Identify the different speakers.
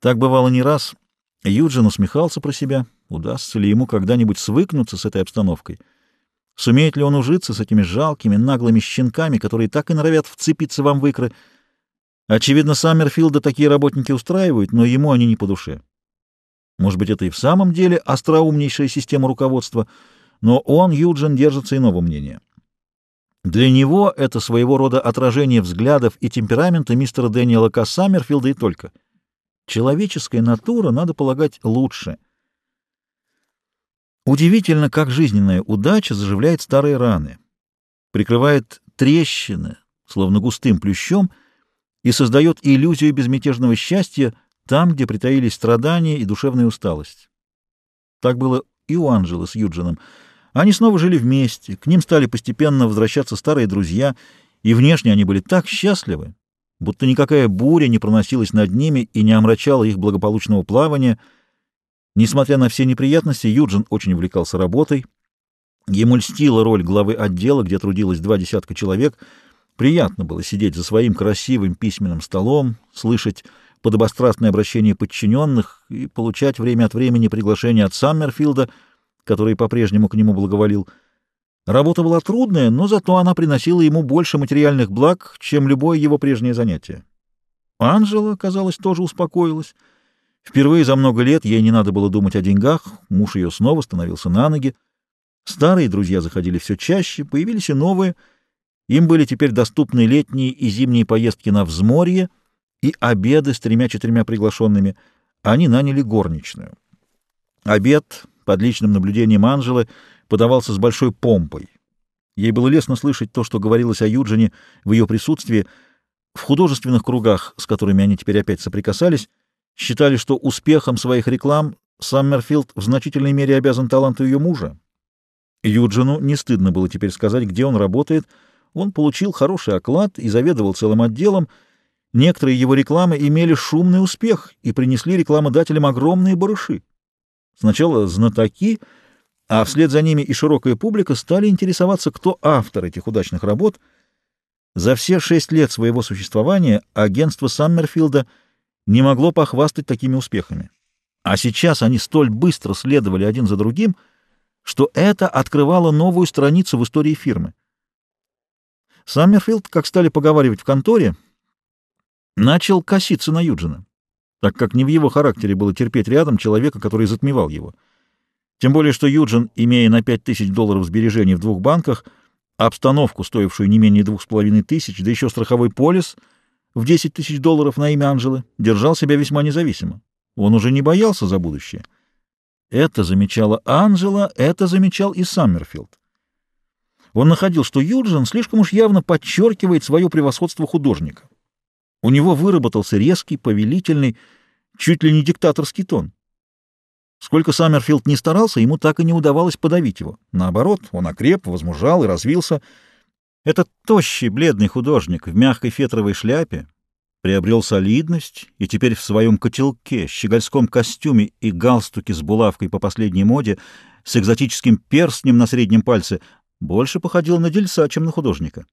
Speaker 1: Так бывало не раз. Юджин усмехался про себя. Удастся ли ему когда-нибудь свыкнуться с этой обстановкой? Сумеет ли он ужиться с этими жалкими, наглыми щенками, которые так и норовят вцепиться вам в икры? Очевидно, Саммерфилда такие работники устраивают, но ему они не по душе. Может быть, это и в самом деле остроумнейшая система руководства, но он, Юджин, держится иного мнения. Для него это своего рода отражение взглядов и темперамента мистера Дэниела К. Саммерфилда и только. Человеческая натура, надо полагать, лучше. Удивительно, как жизненная удача заживляет старые раны, прикрывает трещины, словно густым плющом, и создает иллюзию безмятежного счастья там, где притаились страдания и душевная усталость. Так было и у Анжелы с Юджином — они снова жили вместе, к ним стали постепенно возвращаться старые друзья, и внешне они были так счастливы, будто никакая буря не проносилась над ними и не омрачала их благополучного плавания. Несмотря на все неприятности, Юджин очень увлекался работой. Ему льстила роль главы отдела, где трудилось два десятка человек. Приятно было сидеть за своим красивым письменным столом, слышать подобострастное обращение подчиненных и получать время от времени приглашение от Саммерфилда — который по-прежнему к нему благоволил. Работа была трудная, но зато она приносила ему больше материальных благ, чем любое его прежнее занятие. Анжела, казалось, тоже успокоилась. Впервые за много лет ей не надо было думать о деньгах, муж ее снова становился на ноги. Старые друзья заходили все чаще, появились и новые. Им были теперь доступны летние и зимние поездки на взморье и обеды с тремя-четырьмя приглашенными. Они наняли горничную. Обед под личным наблюдением Анжелы подавался с большой помпой. Ей было лестно слышать то, что говорилось о Юджине в ее присутствии. В художественных кругах, с которыми они теперь опять соприкасались, считали, что успехом своих реклам Саммерфилд в значительной мере обязан таланту ее мужа. Юджину не стыдно было теперь сказать, где он работает. Он получил хороший оклад и заведовал целым отделом. Некоторые его рекламы имели шумный успех и принесли рекламодателям огромные барыши. Сначала знатоки, а вслед за ними и широкая публика стали интересоваться, кто автор этих удачных работ. За все шесть лет своего существования агентство Саммерфилда не могло похвастать такими успехами. А сейчас они столь быстро следовали один за другим, что это открывало новую страницу в истории фирмы. Саммерфилд, как стали поговаривать в конторе, начал коситься на Юджина так как не в его характере было терпеть рядом человека, который затмевал его. Тем более, что Юджин, имея на пять тысяч долларов сбережений в двух банках, обстановку, стоившую не менее двух с половиной тысяч, да еще страховой полис в десять тысяч долларов на имя Анжелы, держал себя весьма независимо. Он уже не боялся за будущее. Это замечала Анжела, это замечал и Саммерфилд. Он находил, что Юджин слишком уж явно подчеркивает свое превосходство художника. У него выработался резкий, повелительный, чуть ли не диктаторский тон. Сколько Саммерфилд не старался, ему так и не удавалось подавить его. Наоборот, он окреп, возмужал и развился. Этот тощий, бледный художник в мягкой фетровой шляпе приобрел солидность и теперь в своем котелке, щегольском костюме и галстуке с булавкой по последней моде, с экзотическим перстнем на среднем пальце, больше походил на дельца, чем на художника.